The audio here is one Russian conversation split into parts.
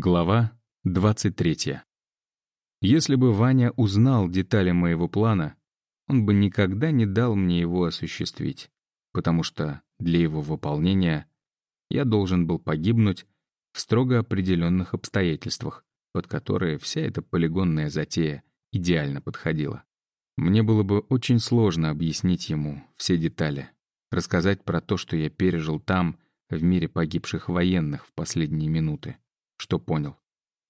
Глава 23. Если бы Ваня узнал детали моего плана, он бы никогда не дал мне его осуществить, потому что для его выполнения я должен был погибнуть в строго определенных обстоятельствах, под которые вся эта полигонная затея идеально подходила. Мне было бы очень сложно объяснить ему все детали, рассказать про то, что я пережил там, в мире погибших военных в последние минуты что понял.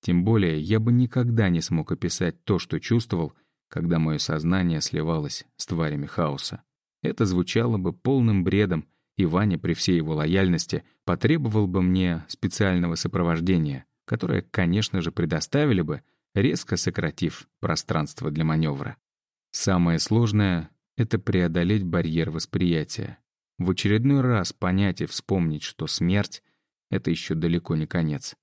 Тем более, я бы никогда не смог описать то, что чувствовал, когда мое сознание сливалось с тварями хаоса. Это звучало бы полным бредом, и Ваня при всей его лояльности потребовал бы мне специального сопровождения, которое, конечно же, предоставили бы, резко сократив пространство для маневра. Самое сложное — это преодолеть барьер восприятия. В очередной раз понять и вспомнить, что смерть — это еще далеко не конец.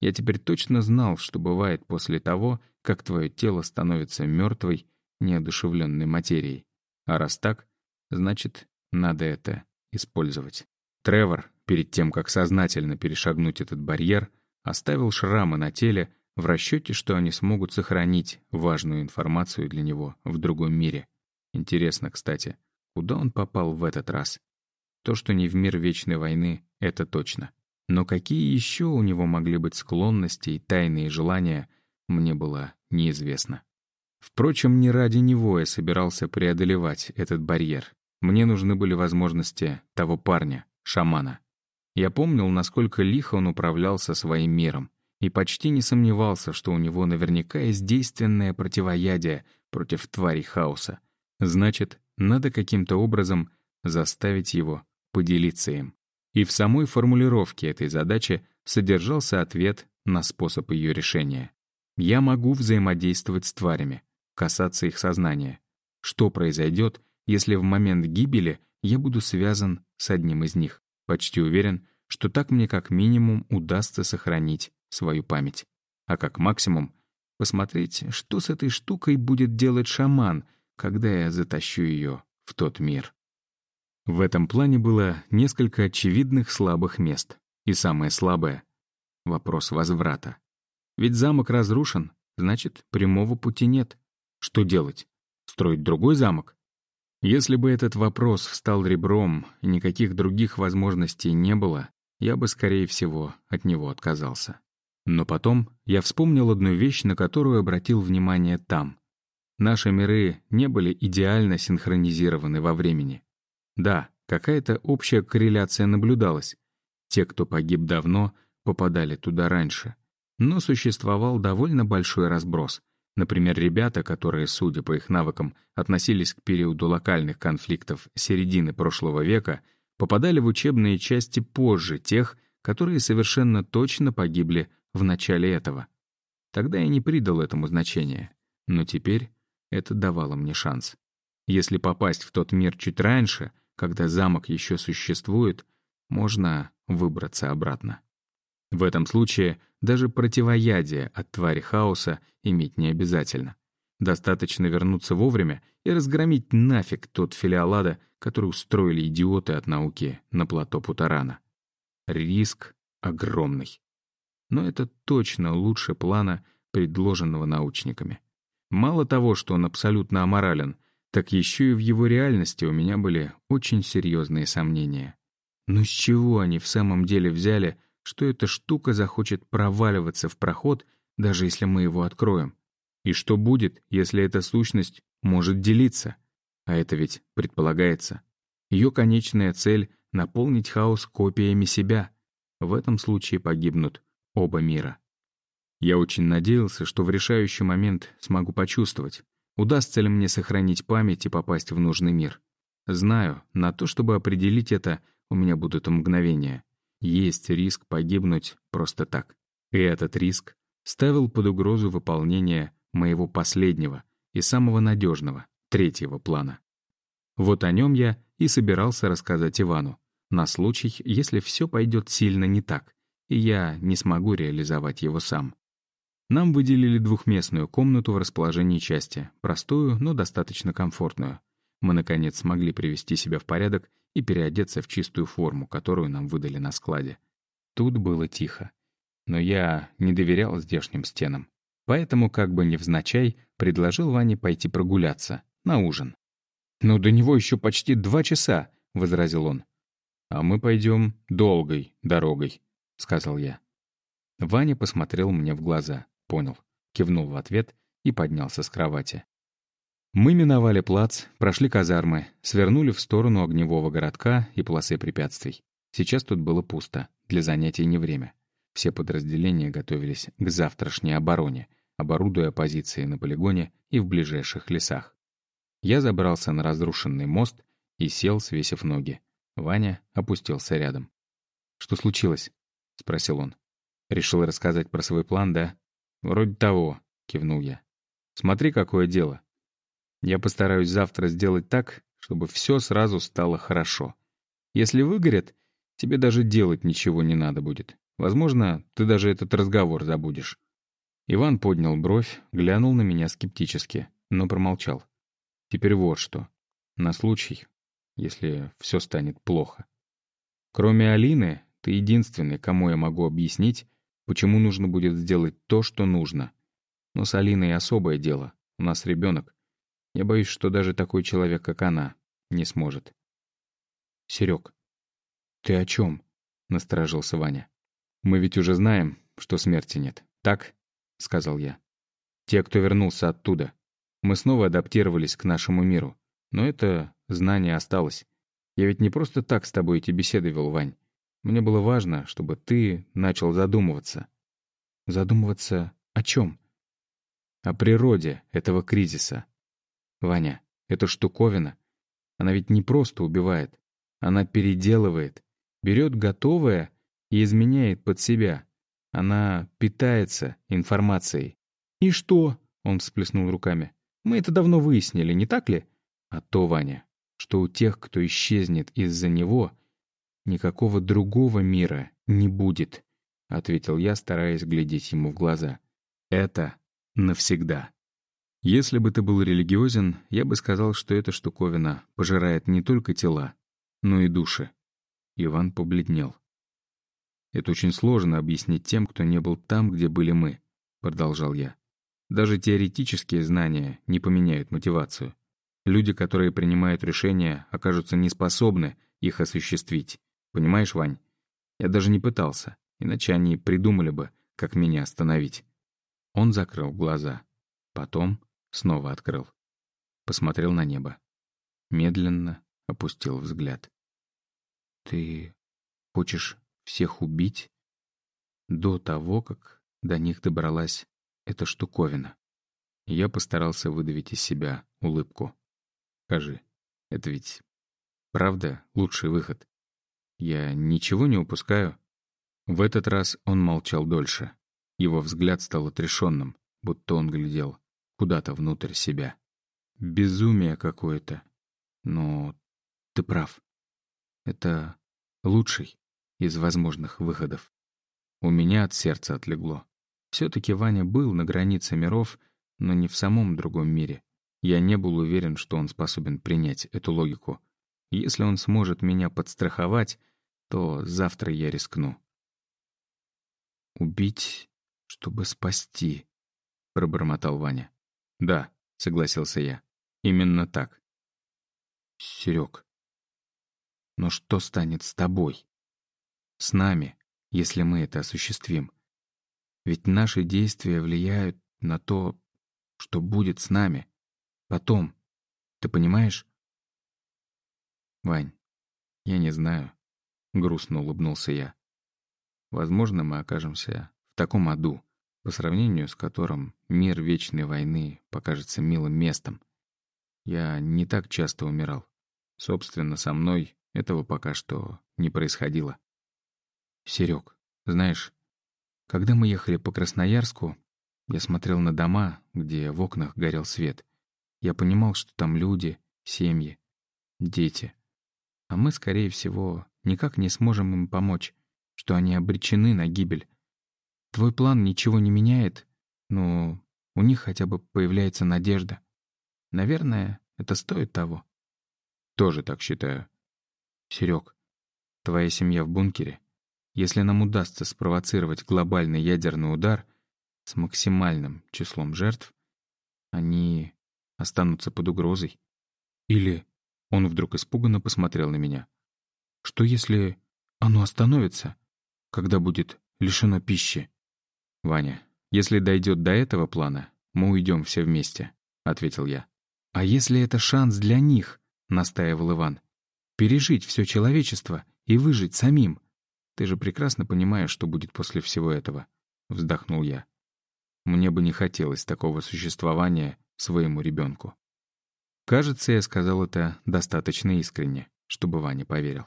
Я теперь точно знал, что бывает после того, как твое тело становится мертвой, неодушевленной материей. А раз так, значит, надо это использовать. Тревор, перед тем, как сознательно перешагнуть этот барьер, оставил шрамы на теле в расчете, что они смогут сохранить важную информацию для него в другом мире. Интересно, кстати, куда он попал в этот раз? То, что не в мир Вечной войны, это точно. Но какие еще у него могли быть склонности и тайные желания, мне было неизвестно. Впрочем, не ради него я собирался преодолевать этот барьер. Мне нужны были возможности того парня, шамана. Я помнил, насколько лихо он управлялся своим миром, и почти не сомневался, что у него наверняка есть действенное противоядие против тварей хаоса. Значит, надо каким-то образом заставить его поделиться им. И в самой формулировке этой задачи содержался ответ на способ ее решения. Я могу взаимодействовать с тварями, касаться их сознания. Что произойдет, если в момент гибели я буду связан с одним из них? Почти уверен, что так мне как минимум удастся сохранить свою память. А как максимум — посмотреть, что с этой штукой будет делать шаман, когда я затащу ее в тот мир. В этом плане было несколько очевидных слабых мест. И самое слабое — вопрос возврата. Ведь замок разрушен, значит, прямого пути нет. Что делать? Строить другой замок? Если бы этот вопрос встал ребром никаких других возможностей не было, я бы, скорее всего, от него отказался. Но потом я вспомнил одну вещь, на которую обратил внимание там. Наши миры не были идеально синхронизированы во времени. Да, какая-то общая корреляция наблюдалась. Те, кто погиб давно, попадали туда раньше. Но существовал довольно большой разброс. Например, ребята, которые, судя по их навыкам, относились к периоду локальных конфликтов середины прошлого века, попадали в учебные части позже тех, которые совершенно точно погибли в начале этого. Тогда я не придал этому значения. Но теперь это давало мне шанс. Если попасть в тот мир чуть раньше — когда замок еще существует, можно выбраться обратно. В этом случае даже противоядие от твари хаоса иметь не обязательно. Достаточно вернуться вовремя и разгромить нафиг тот филиалада, который устроили идиоты от науки на плато Путарана. Риск огромный. Но это точно лучше плана, предложенного научниками. Мало того, что он абсолютно аморален — так еще и в его реальности у меня были очень серьезные сомнения. Но с чего они в самом деле взяли, что эта штука захочет проваливаться в проход, даже если мы его откроем? И что будет, если эта сущность может делиться? А это ведь предполагается. Ее конечная цель — наполнить хаос копиями себя. В этом случае погибнут оба мира. Я очень надеялся, что в решающий момент смогу почувствовать, Удастся ли мне сохранить память и попасть в нужный мир? Знаю, на то, чтобы определить это, у меня будут мгновения. Есть риск погибнуть просто так. И этот риск ставил под угрозу выполнение моего последнего и самого надежного, третьего плана. Вот о нем я и собирался рассказать Ивану, на случай, если все пойдет сильно не так, и я не смогу реализовать его сам. Нам выделили двухместную комнату в расположении части, простую, но достаточно комфортную. Мы, наконец, смогли привести себя в порядок и переодеться в чистую форму, которую нам выдали на складе. Тут было тихо. но я не доверял здешним стенам. Поэтому, как бы невзначай, предложил Ване пойти прогуляться, на ужин. «Но до него еще почти два часа», — возразил он. «А мы пойдем долгой дорогой», — сказал я. Ваня посмотрел мне в глаза, понял, кивнул в ответ и поднялся с кровати. Мы миновали плац, прошли казармы, свернули в сторону огневого городка и полосы препятствий. Сейчас тут было пусто, для занятий не время. Все подразделения готовились к завтрашней обороне, оборудуя позиции на полигоне и в ближайших лесах. Я забрался на разрушенный мост и сел, свесив ноги. Ваня опустился рядом. «Что случилось?» — спросил он. «Решил рассказать про свой план, да?» «Вроде того», — кивнул я. «Смотри, какое дело. Я постараюсь завтра сделать так, чтобы все сразу стало хорошо. Если выгорят, тебе даже делать ничего не надо будет. Возможно, ты даже этот разговор забудешь». Иван поднял бровь, глянул на меня скептически, но промолчал. «Теперь вот что. На случай, если все станет плохо. Кроме Алины, ты единственный, кому я могу объяснить, почему нужно будет сделать то, что нужно. Но с Алиной особое дело. У нас ребенок. Я боюсь, что даже такой человек, как она, не сможет. Серег, ты о чем? насторожился Ваня. Мы ведь уже знаем, что смерти нет, так? сказал я. Те, кто вернулся оттуда. Мы снова адаптировались к нашему миру. Но это знание осталось. Я ведь не просто так с тобой эти беседы вел, Вань. Мне было важно, чтобы ты начал задумываться. Задумываться о чем? О природе этого кризиса. Ваня, эта штуковина, она ведь не просто убивает. Она переделывает, берет готовое и изменяет под себя. Она питается информацией. «И что?» — он всплеснул руками. «Мы это давно выяснили, не так ли?» «А то, Ваня, что у тех, кто исчезнет из-за него, никакого другого мира не будет», — ответил я, стараясь глядеть ему в глаза. «Это навсегда». Если бы ты был религиозен, я бы сказал, что эта штуковина пожирает не только тела, но и души. Иван побледнел. «Это очень сложно объяснить тем, кто не был там, где были мы», — продолжал я. «Даже теоретические знания не поменяют мотивацию. Люди, которые принимают решения, окажутся неспособны их осуществить. Понимаешь, Вань? Я даже не пытался, иначе они придумали бы, как меня остановить». Он закрыл глаза. Потом Снова открыл. Посмотрел на небо. Медленно опустил взгляд. «Ты хочешь всех убить?» До того, как до них добралась эта штуковина. Я постарался выдавить из себя улыбку. «Скажи, это ведь правда лучший выход? Я ничего не упускаю?» В этот раз он молчал дольше. Его взгляд стал отрешенным, будто он глядел куда-то внутрь себя. Безумие какое-то. Но ты прав. Это лучший из возможных выходов. У меня от сердца отлегло. Все-таки Ваня был на границе миров, но не в самом другом мире. Я не был уверен, что он способен принять эту логику. Если он сможет меня подстраховать, то завтра я рискну. «Убить, чтобы спасти», — пробормотал Ваня. «Да», — согласился я. «Именно так». «Серег, но что станет с тобой? С нами, если мы это осуществим? Ведь наши действия влияют на то, что будет с нами. Потом. Ты понимаешь?» «Вань, я не знаю», — грустно улыбнулся я. «Возможно, мы окажемся в таком аду, по сравнению с которым мир вечной войны покажется милым местом. Я не так часто умирал. Собственно, со мной этого пока что не происходило. Серег, знаешь, когда мы ехали по Красноярску, я смотрел на дома, где в окнах горел свет. Я понимал, что там люди, семьи, дети. А мы, скорее всего, никак не сможем им помочь, что они обречены на гибель. Твой план ничего не меняет, но у них хотя бы появляется надежда. Наверное, это стоит того. Тоже так считаю. Серег, твоя семья в бункере. Если нам удастся спровоцировать глобальный ядерный удар с максимальным числом жертв, они останутся под угрозой. Или он вдруг испуганно посмотрел на меня. Что если оно остановится, когда будет лишено пищи? Ваня, если дойдет до этого плана, мы уйдем все вместе, ответил я. А если это шанс для них, настаивал Иван. Пережить все человечество и выжить самим. Ты же прекрасно понимаешь, что будет после всего этого, вздохнул я. Мне бы не хотелось такого существования своему ребенку. Кажется, я сказал это достаточно искренне, чтобы Ваня поверил.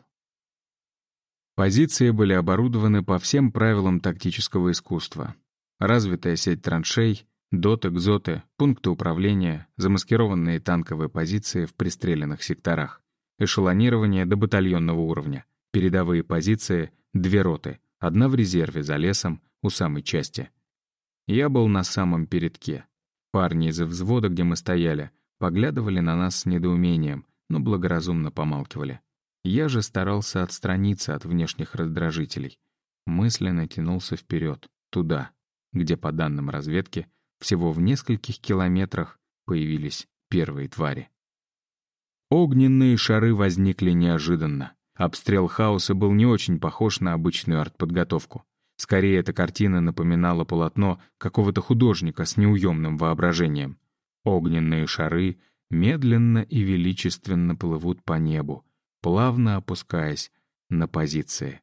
Позиции были оборудованы по всем правилам тактического искусства. Развитая сеть траншей, доты, гзоты, пункты управления, замаскированные танковые позиции в пристреленных секторах, эшелонирование до батальонного уровня, передовые позиции, две роты, одна в резерве за лесом у самой части. Я был на самом передке. Парни из взвода, где мы стояли, поглядывали на нас с недоумением, но благоразумно помалкивали. Я же старался отстраниться от внешних раздражителей. Мысленно тянулся вперед, туда, где, по данным разведки, всего в нескольких километрах появились первые твари. Огненные шары возникли неожиданно. Обстрел хаоса был не очень похож на обычную артподготовку. Скорее, эта картина напоминала полотно какого-то художника с неуемным воображением. Огненные шары медленно и величественно плывут по небу, плавно опускаясь на позиции.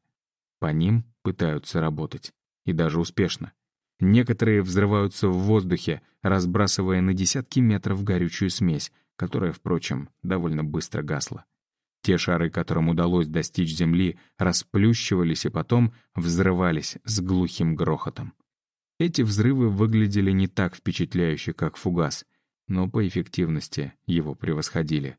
По ним пытаются работать, и даже успешно. Некоторые взрываются в воздухе, разбрасывая на десятки метров горючую смесь, которая, впрочем, довольно быстро гасла. Те шары, которым удалось достичь земли, расплющивались и потом взрывались с глухим грохотом. Эти взрывы выглядели не так впечатляюще, как фугас, но по эффективности его превосходили.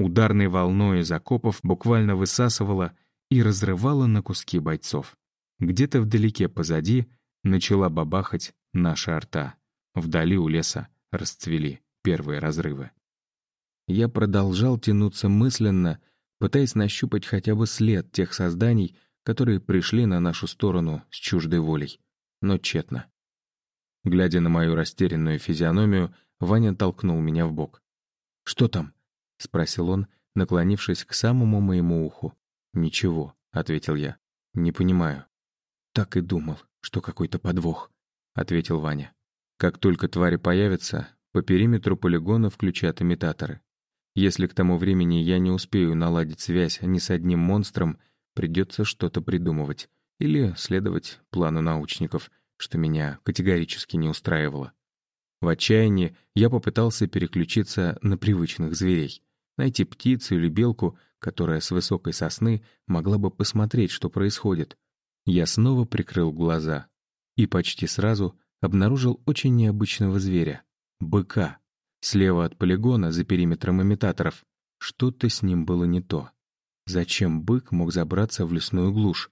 Ударной волной из окопов буквально высасывало и разрывало на куски бойцов. Где-то вдалеке позади начала бабахать наша арта. Вдали у леса расцвели первые разрывы. Я продолжал тянуться мысленно, пытаясь нащупать хотя бы след тех созданий, которые пришли на нашу сторону с чуждой волей, но тщетно. Глядя на мою растерянную физиономию, Ваня толкнул меня в бок. «Что там?» — спросил он, наклонившись к самому моему уху. «Ничего», — ответил я. «Не понимаю». «Так и думал, что какой-то подвох», — ответил Ваня. «Как только твари появятся, по периметру полигона включат имитаторы. Если к тому времени я не успею наладить связь ни с одним монстром, придется что-то придумывать или следовать плану научников, что меня категорически не устраивало. В отчаянии я попытался переключиться на привычных зверей, найти птицу или белку, которая с высокой сосны могла бы посмотреть, что происходит. Я снова прикрыл глаза и почти сразу обнаружил очень необычного зверя — быка. Слева от полигона, за периметром имитаторов, что-то с ним было не то. Зачем бык мог забраться в лесную глушь?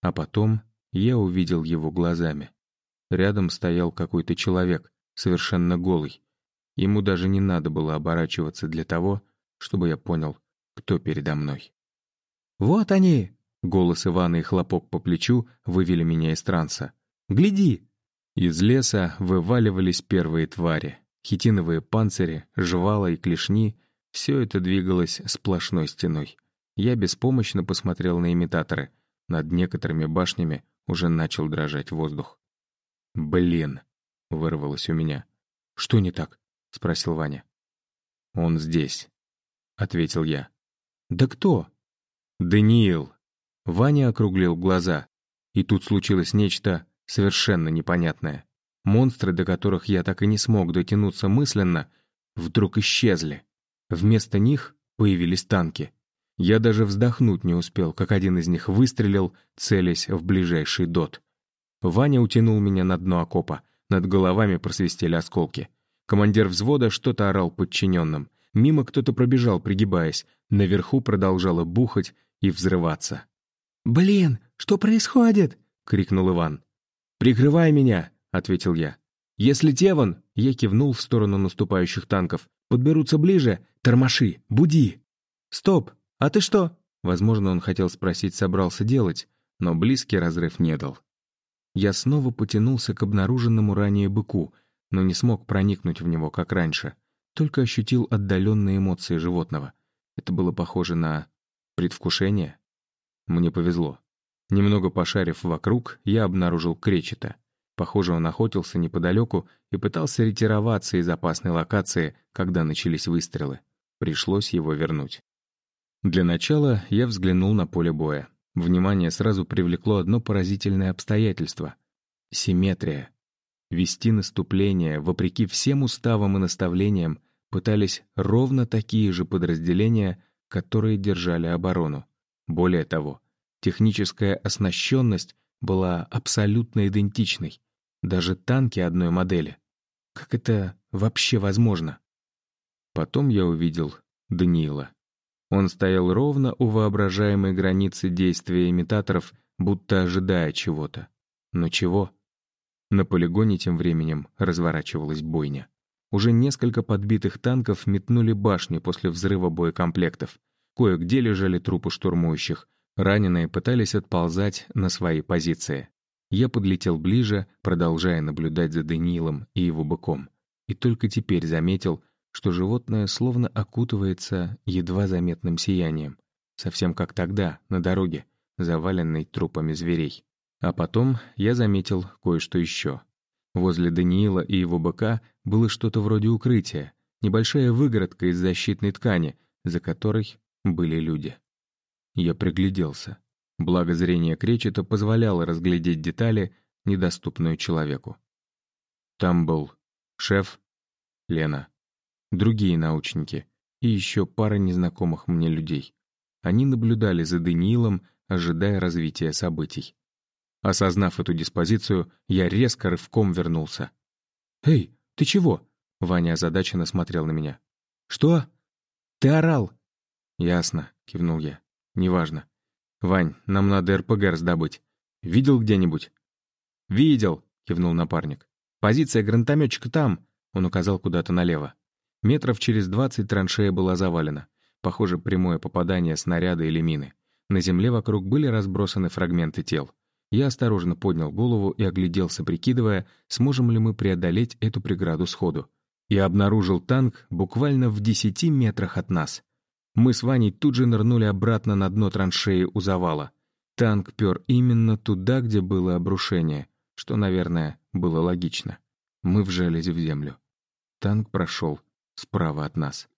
А потом я увидел его глазами. Рядом стоял какой-то человек, совершенно голый. Ему даже не надо было оборачиваться для того, чтобы я понял, кто передо мной. «Вот они!» — голос Ивана и хлопок по плечу вывели меня из транса. «Гляди!» Из леса вываливались первые твари. Хитиновые панцири, жвала и клешни — все это двигалось сплошной стеной. Я беспомощно посмотрел на имитаторы. Над некоторыми башнями уже начал дрожать воздух. «Блин!» — вырвалось у меня. «Что не так?» — спросил Ваня. «Он здесь», — ответил я. «Да кто?» «Даниил». Ваня округлил глаза. И тут случилось нечто совершенно непонятное. Монстры, до которых я так и не смог дотянуться мысленно, вдруг исчезли. Вместо них появились танки. Я даже вздохнуть не успел, как один из них выстрелил, целясь в ближайший дот. Ваня утянул меня на дно окопа. Над головами просвистели осколки. Командир взвода что-то орал подчиненным. Мимо кто-то пробежал, пригибаясь. Наверху продолжало бухать и взрываться. «Блин, что происходит?» — крикнул Иван. «Прикрывай меня!» — ответил я. «Если те вон...» — я кивнул в сторону наступающих танков. «Подберутся ближе. Тормоши, буди!» «Стоп! А ты что?» Возможно, он хотел спросить, собрался делать, но близкий разрыв не дал. Я снова потянулся к обнаруженному ранее быку, но не смог проникнуть в него, как раньше. Только ощутил отдаленные эмоции животного. Это было похоже на предвкушение. Мне повезло. Немного пошарив вокруг, я обнаружил кречета. Похоже, он охотился неподалеку и пытался ретироваться из опасной локации, когда начались выстрелы. Пришлось его вернуть. Для начала я взглянул на поле боя. Внимание сразу привлекло одно поразительное обстоятельство — симметрия. Вести наступление, вопреки всем уставам и наставлениям, пытались ровно такие же подразделения, которые держали оборону. Более того, техническая оснащенность была абсолютно идентичной. Даже танки одной модели. Как это вообще возможно? Потом я увидел Даниила. Он стоял ровно у воображаемой границы действия имитаторов, будто ожидая чего-то. Но чего? На полигоне тем временем разворачивалась бойня. Уже несколько подбитых танков метнули башни после взрыва боекомплектов. Кое-где лежали трупы штурмующих. Раненые пытались отползать на свои позиции. Я подлетел ближе, продолжая наблюдать за Даниилом и его быком. И только теперь заметил, что животное словно окутывается едва заметным сиянием, совсем как тогда, на дороге, заваленной трупами зверей. А потом я заметил кое-что еще. Возле Даниила и его быка было что-то вроде укрытия, небольшая выгородка из защитной ткани, за которой были люди. Я пригляделся. Благо зрение Кречета позволяло разглядеть детали, недоступную человеку. Там был шеф, Лена, другие научники и еще пара незнакомых мне людей. Они наблюдали за Даниилом, ожидая развития событий. Осознав эту диспозицию, я резко рывком вернулся. «Эй, ты чего?» Ваня озадаченно смотрел на меня. «Что? Ты орал?» «Ясно», — кивнул я. «Неважно. Вань, нам надо РПГ раздобыть. Видел где-нибудь?» «Видел», — кивнул напарник. «Позиция гранатометчика там», — он указал куда-то налево. Метров через двадцать траншея была завалена. Похоже, прямое попадание снаряда или мины. На земле вокруг были разбросаны фрагменты тел. Я осторожно поднял голову и огляделся, прикидывая, сможем ли мы преодолеть эту преграду сходу. И обнаружил танк буквально в десяти метрах от нас. Мы с Ваней тут же нырнули обратно на дно траншеи у завала. Танк пер именно туда, где было обрушение, что, наверное, было логично. Мы вжались в землю. Танк прошел справа от нас.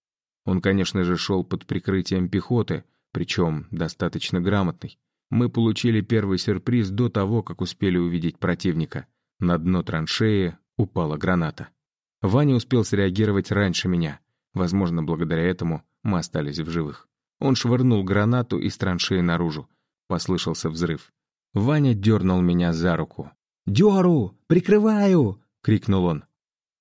Он, конечно же, шел под прикрытием пехоты, причем достаточно грамотный. Мы получили первый сюрприз до того, как успели увидеть противника. На дно траншеи упала граната. Ваня успел среагировать раньше меня. Возможно, благодаря этому мы остались в живых. Он швырнул гранату из траншеи наружу. Послышался взрыв. Ваня дернул меня за руку. «Деру! Прикрываю!» — крикнул он.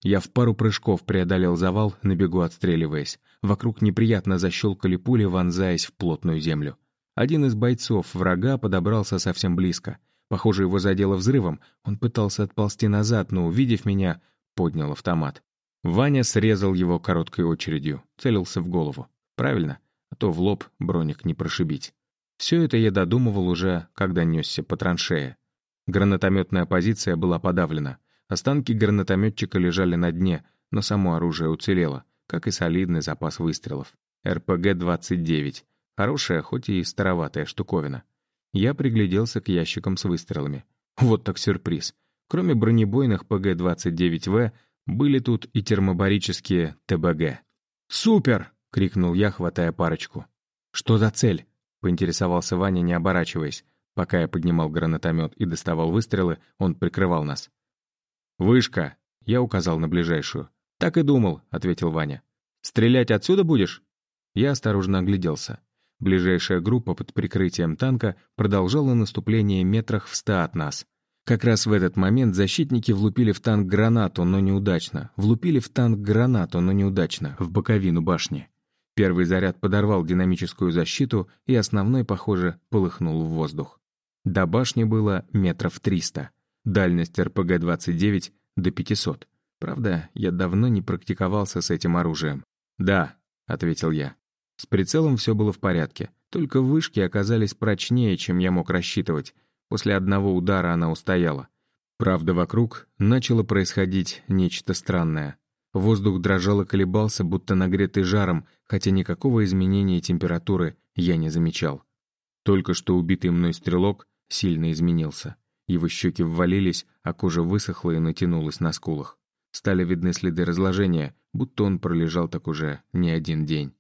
Я в пару прыжков преодолел завал, на бегу отстреливаясь. Вокруг неприятно защелкали пули, вонзаясь в плотную землю. Один из бойцов врага подобрался совсем близко. Похоже, его задело взрывом. Он пытался отползти назад, но, увидев меня, поднял автомат. Ваня срезал его короткой очередью, целился в голову. Правильно, а то в лоб броник не прошибить. Все это я додумывал уже, когда несся по траншее. Гранатометная позиция была подавлена. Останки гранатометчика лежали на дне, но само оружие уцелело, как и солидный запас выстрелов. РПГ-29. Хорошая, хоть и староватая штуковина. Я пригляделся к ящикам с выстрелами. Вот так сюрприз. Кроме бронебойных ПГ-29В, были тут и термобарические ТБГ. «Супер!» — крикнул я, хватая парочку. «Что за цель?» — поинтересовался Ваня, не оборачиваясь. Пока я поднимал гранатомет и доставал выстрелы, он прикрывал нас. «Вышка!» — я указал на ближайшую. «Так и думал», — ответил Ваня. «Стрелять отсюда будешь?» Я осторожно огляделся. Ближайшая группа под прикрытием танка продолжала наступление метрах в ста от нас. Как раз в этот момент защитники влупили в танк гранату, но неудачно. Влупили в танк гранату, но неудачно, в боковину башни. Первый заряд подорвал динамическую защиту, и основной, похоже, полыхнул в воздух. До башни было метров триста. Дальность РПГ-29 до 500. Правда, я давно не практиковался с этим оружием. «Да», — ответил я. С прицелом все было в порядке, только вышки оказались прочнее, чем я мог рассчитывать. После одного удара она устояла. Правда, вокруг начало происходить нечто странное. Воздух дрожал и колебался, будто нагретый жаром, хотя никакого изменения температуры я не замечал. Только что убитый мной стрелок сильно изменился. Его щеки ввалились, а кожа высохла и натянулась на скулах. Стали видны следы разложения, будто он пролежал так уже не один день.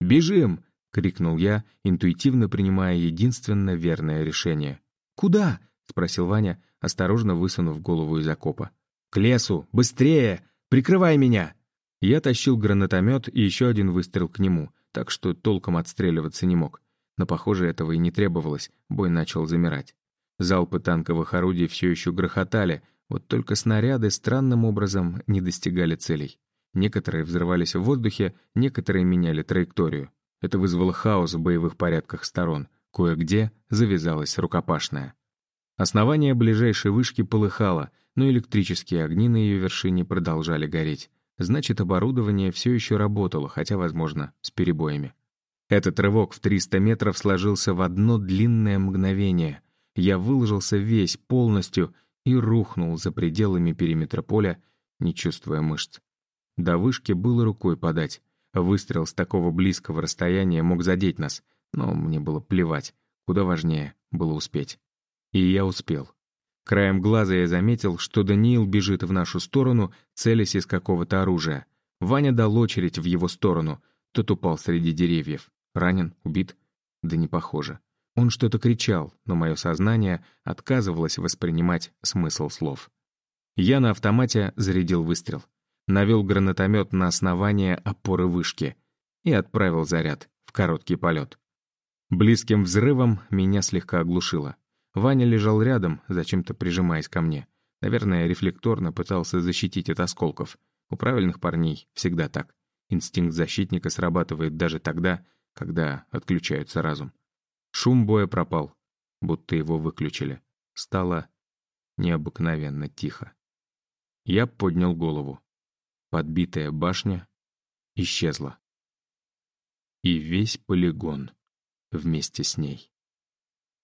«Бежим!» — крикнул я, интуитивно принимая единственно верное решение. «Куда?» — спросил Ваня, осторожно высунув голову из окопа. «К лесу! Быстрее! Прикрывай меня!» Я тащил гранатомет и еще один выстрел к нему, так что толком отстреливаться не мог. Но, похоже, этого и не требовалось, бой начал замирать. Залпы танковых орудий все еще грохотали, вот только снаряды странным образом не достигали целей. Некоторые взрывались в воздухе, некоторые меняли траекторию. Это вызвало хаос в боевых порядках сторон. Кое-где завязалась рукопашная. Основание ближайшей вышки полыхало, но электрические огни на ее вершине продолжали гореть. Значит, оборудование все еще работало, хотя, возможно, с перебоями. Этот рывок в 300 метров сложился в одно длинное мгновение. Я выложился весь, полностью, и рухнул за пределами периметра поля, не чувствуя мышц. До вышки было рукой подать. Выстрел с такого близкого расстояния мог задеть нас, но мне было плевать. Куда важнее было успеть. И я успел. Краем глаза я заметил, что Даниил бежит в нашу сторону, целясь из какого-то оружия. Ваня дал очередь в его сторону. Тот упал среди деревьев. Ранен? Убит? Да не похоже. Он что-то кричал, но мое сознание отказывалось воспринимать смысл слов. Я на автомате зарядил выстрел навел гранатомет на основание опоры вышки и отправил заряд в короткий полет. Близким взрывом меня слегка оглушило. Ваня лежал рядом, зачем-то прижимаясь ко мне. Наверное, рефлекторно пытался защитить от осколков. У правильных парней всегда так. Инстинкт защитника срабатывает даже тогда, когда отключается разум. Шум боя пропал, будто его выключили. Стало необыкновенно тихо. Я поднял голову. Подбитая башня исчезла. И весь полигон вместе с ней.